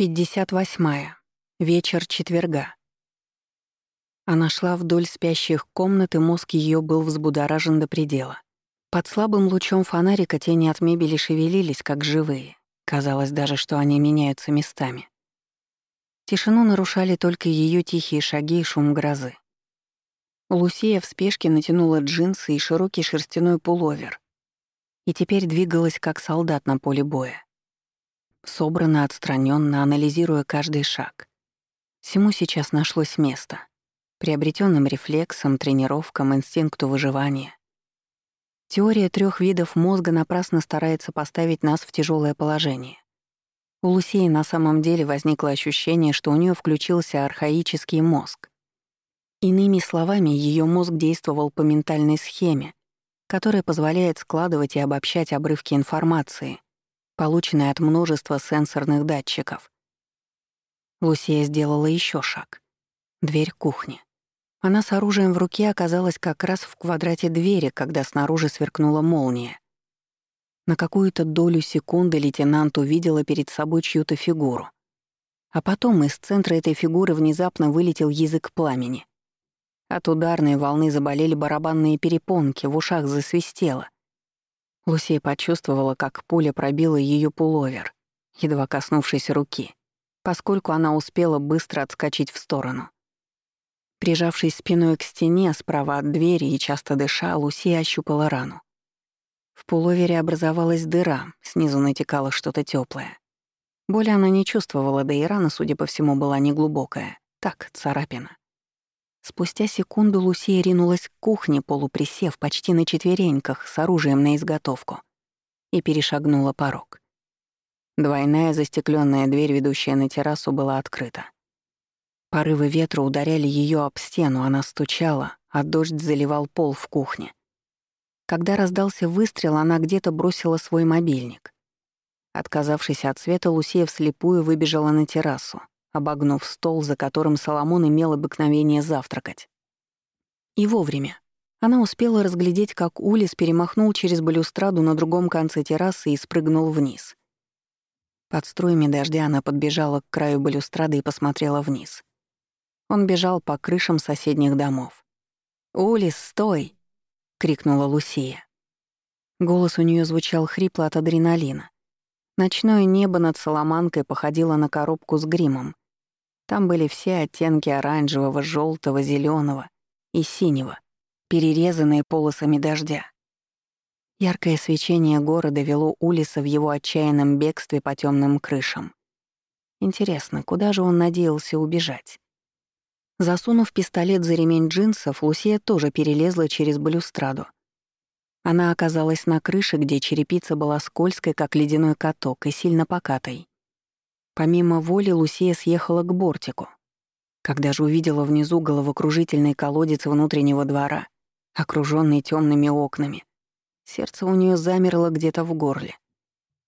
58. Вечер четверга. Она шла вдоль спящих комнат, и мозг ее был взбудоражен до предела. Под слабым лучом фонарика тени от мебели шевелились, как живые. Казалось даже, что они меняются местами. Тишину нарушали только ее тихие шаги и шум грозы. Лусия в спешке натянула джинсы и широкий шерстяной пуловер. И теперь двигалась, как солдат на поле боя собранно, отстраненно, анализируя каждый шаг. Всему сейчас нашлось место. Приобретенным рефлексам, тренировкам, инстинкту выживания. Теория трех видов мозга напрасно старается поставить нас в тяжелое положение. У Лусеи на самом деле возникло ощущение, что у нее включился архаический мозг. Иными словами, ее мозг действовал по ментальной схеме, которая позволяет складывать и обобщать обрывки информации — полученной от множества сенсорных датчиков. Лусия сделала еще шаг. Дверь кухни. Она с оружием в руке оказалась как раз в квадрате двери, когда снаружи сверкнула молния. На какую-то долю секунды лейтенант увидела перед собой чью-то фигуру. А потом из центра этой фигуры внезапно вылетел язык пламени. От ударной волны заболели барабанные перепонки, в ушах засвистело — Лусия почувствовала, как пуля пробила ее пуловер, едва коснувшись руки, поскольку она успела быстро отскочить в сторону. Прижавшись спиной к стене справа от двери и часто дыша, Лусия ощупала рану. В пуловере образовалась дыра, снизу натекало что-то теплое. Боли она не чувствовала, да и рана, судя по всему, была неглубокая. Так, царапина. Спустя секунду Лусия ринулась к кухне, полуприсев почти на четвереньках, с оружием на изготовку, и перешагнула порог. Двойная застекленная дверь, ведущая на террасу, была открыта. Порывы ветра ударяли ее об стену, она стучала, а дождь заливал пол в кухне. Когда раздался выстрел, она где-то бросила свой мобильник. Отказавшись от света, Лусия вслепую выбежала на террасу, обогнув стол, за которым Соломон имел обыкновение завтракать. И вовремя. Она успела разглядеть, как Улис перемахнул через балюстраду на другом конце террасы и спрыгнул вниз. Под струями дождя она подбежала к краю балюстрады и посмотрела вниз. Он бежал по крышам соседних домов. «Улис, стой!» — крикнула Лусия. Голос у нее звучал хрипло от адреналина. Ночное небо над Соломанкой походило на коробку с гримом, там были все оттенки оранжевого, желтого, зеленого и синего, перерезанные полосами дождя. Яркое свечение города вело Улиса в его отчаянном бегстве по темным крышам. Интересно, куда же он надеялся убежать? Засунув пистолет за ремень джинсов, Лусия тоже перелезла через балюстраду. Она оказалась на крыше, где черепица была скользкой, как ледяной каток, и сильно покатой. Помимо воли Лусия съехала к бортику. Когда же увидела внизу головокружительный колодец внутреннего двора, окруженный темными окнами, сердце у нее замерло где-то в горле.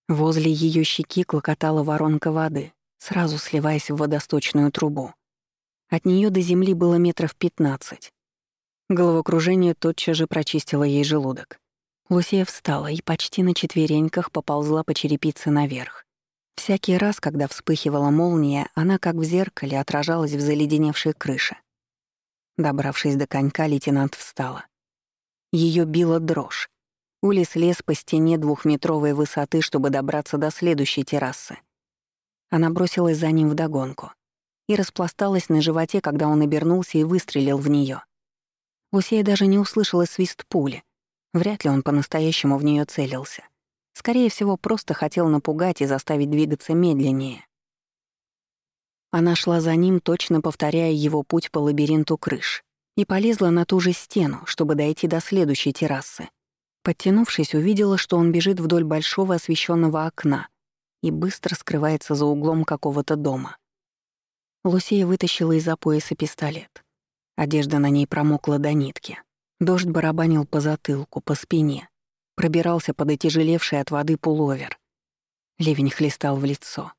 Возле ее щеки клокотала воронка воды, сразу сливаясь в водосточную трубу. От нее до земли было метров пятнадцать. Головокружение тотчас же прочистило ей желудок. Лусия встала и почти на четвереньках поползла по черепице наверх. Всякий раз, когда вспыхивала молния, она, как в зеркале, отражалась в заледеневшей крыше. Добравшись до конька, лейтенант встала. Ее била дрожь. Улис лез по стене двухметровой высоты, чтобы добраться до следующей террасы. Она бросилась за ним вдогонку и распласталась на животе, когда он обернулся и выстрелил в нее. Лусея даже не услышала свист пули. Вряд ли он по-настоящему в нее целился. Скорее всего, просто хотел напугать и заставить двигаться медленнее. Она шла за ним, точно повторяя его путь по лабиринту крыш, и полезла на ту же стену, чтобы дойти до следующей террасы. Подтянувшись, увидела, что он бежит вдоль большого освещенного окна и быстро скрывается за углом какого-то дома. Лусия вытащила из-за пояса пистолет. Одежда на ней промокла до нитки. Дождь барабанил по затылку, по спине, пробирался под отяжелевший от воды пуловер. Ливень хлестал в лицо.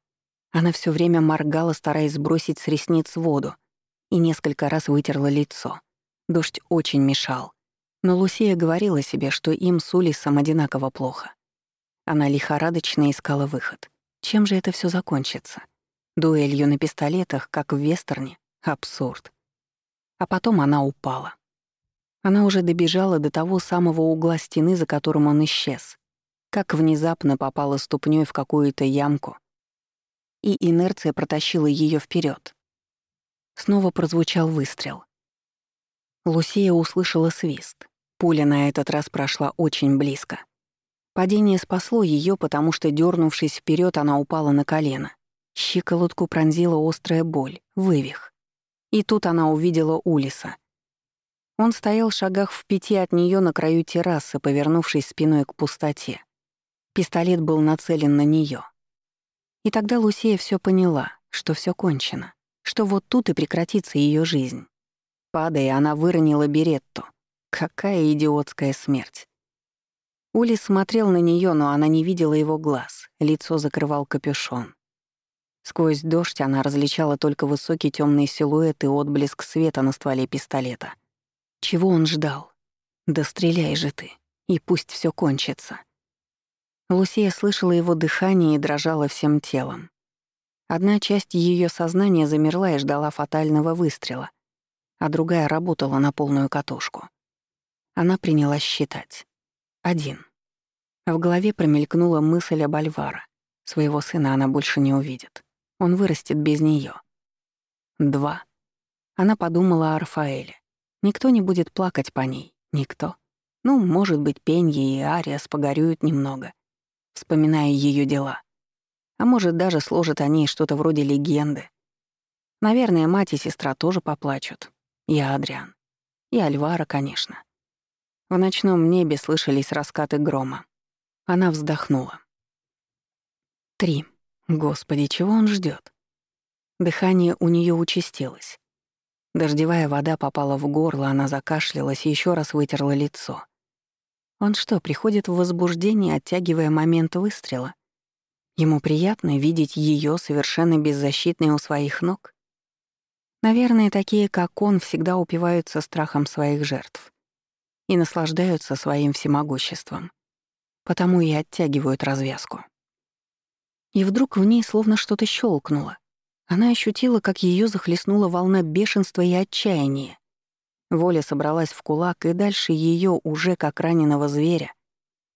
Она все время моргала, стараясь сбросить с ресниц воду, и несколько раз вытерла лицо. Дождь очень мешал. Но Лусия говорила себе, что им с Улисом одинаково плохо. Она лихорадочно искала выход. Чем же это все закончится? Дуэлью на пистолетах, как в вестерне. Абсурд. А потом она упала. Она уже добежала до того самого угла стены, за которым он исчез. Как внезапно попала ступней в какую-то ямку. И инерция протащила ее вперед. Снова прозвучал выстрел. Лусия услышала свист. Пуля на этот раз прошла очень близко. Падение спасло ее, потому что, дернувшись вперед, она упала на колено. Щиколотку пронзила острая боль, вывих. И тут она увидела Улиса. Он стоял в шагах в пяти от нее на краю террасы, повернувшись спиной к пустоте. Пистолет был нацелен на нее. И тогда Лусия все поняла, что все кончено, что вот тут и прекратится ее жизнь. Падая, она выронила беретту. Какая идиотская смерть. Улис смотрел на нее, но она не видела его глаз, лицо закрывал капюшон. Сквозь дождь она различала только высокий темный силуэт и отблеск света на стволе пистолета. Чего он ждал? Да стреляй же ты, и пусть все кончится. Лусия слышала его дыхание и дрожала всем телом. Одна часть ее сознания замерла и ждала фатального выстрела, а другая работала на полную катушку. Она принялась считать. Один. В голове промелькнула мысль об Альвара. Своего сына она больше не увидит. Он вырастет без нее. Два. Она подумала о Рафаэле. Никто не будет плакать по ней. Никто. Ну, может быть, Пенье и Ариас погорюют немного, вспоминая ее дела. А может, даже сложат о ней что-то вроде легенды. Наверное, мать и сестра тоже поплачут. И Адриан. И Альвара, конечно. В ночном небе слышались раскаты грома. Она вздохнула. Три. Господи, чего он ждет? Дыхание у нее участилось. Дождевая вода попала в горло, она закашлялась и еще раз вытерла лицо. Он что, приходит в возбуждение, оттягивая момент выстрела? Ему приятно видеть ее совершенно беззащитной у своих ног? Наверное, такие, как он, всегда упиваются страхом своих жертв и наслаждаются своим всемогуществом. Потому и оттягивают развязку. И вдруг в ней словно что-то щелкнуло. Она ощутила, как ее захлестнула волна бешенства и отчаяния. Воля собралась в кулак, и дальше ее уже как раненого зверя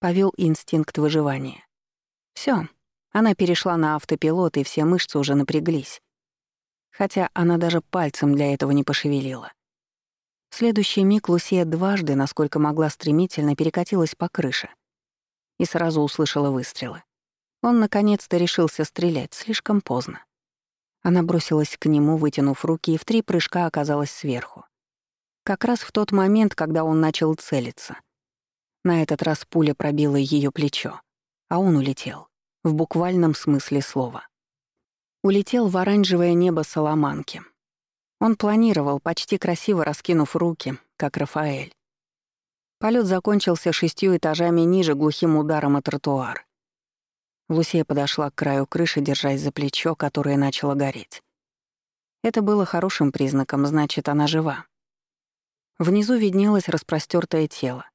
повел инстинкт выживания. Все, она перешла на автопилот, и все мышцы уже напряглись. Хотя она даже пальцем для этого не пошевелила. В следующий миг Лусия дважды, насколько могла стремительно, перекатилась по крыше и сразу услышала выстрелы. Он наконец-то решился стрелять, слишком поздно. Она бросилась к нему, вытянув руки, и в три прыжка оказалась сверху. Как раз в тот момент, когда он начал целиться. На этот раз пуля пробила ее плечо, а он улетел. В буквальном смысле слова. Улетел в оранжевое небо Соломанки. Он планировал, почти красиво раскинув руки, как Рафаэль. Полет закончился шестью этажами ниже глухим ударом о тротуар. Лусия подошла к краю крыши, держась за плечо, которое начало гореть. Это было хорошим признаком, значит, она жива. Внизу виднелось распростёртое тело.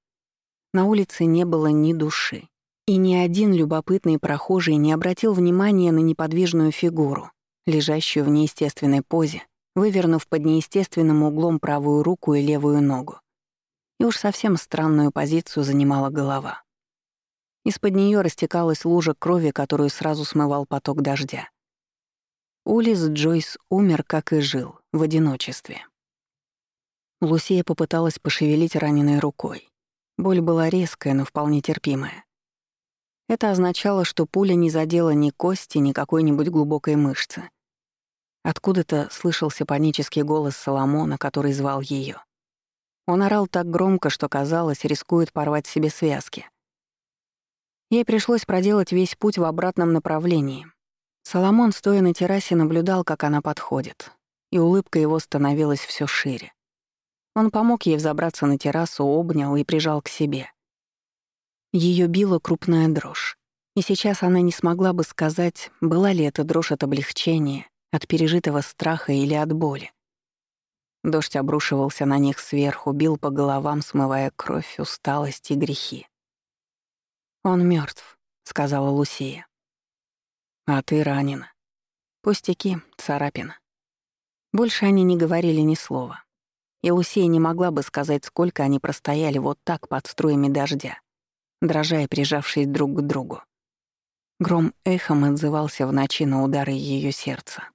На улице не было ни души. И ни один любопытный прохожий не обратил внимания на неподвижную фигуру, лежащую в неестественной позе, вывернув под неестественным углом правую руку и левую ногу. И уж совсем странную позицию занимала голова. Из-под нее растекалась лужа крови, которую сразу смывал поток дождя. Улис Джойс умер, как и жил, в одиночестве. Лусия попыталась пошевелить раненой рукой. Боль была резкая, но вполне терпимая. Это означало, что пуля не задела ни кости, ни какой-нибудь глубокой мышцы. Откуда-то слышался панический голос Соломона, который звал ее. Он орал так громко, что казалось, рискует порвать себе связки. Ей пришлось проделать весь путь в обратном направлении. Соломон, стоя на террасе, наблюдал, как она подходит, и улыбка его становилась все шире. Он помог ей взобраться на террасу, обнял и прижал к себе. Ее била крупная дрожь, и сейчас она не смогла бы сказать, была ли это дрожь от облегчения, от пережитого страха или от боли. Дождь обрушивался на них сверху, бил по головам, смывая кровь, усталость и грехи. «Он мертв, сказала Лусия. «А ты ранена». Пустяки, царапина. Больше они не говорили ни слова. И Лусия не могла бы сказать, сколько они простояли вот так под струями дождя, дрожа и прижавшись друг к другу. Гром эхом отзывался в ночи на удары ее сердца.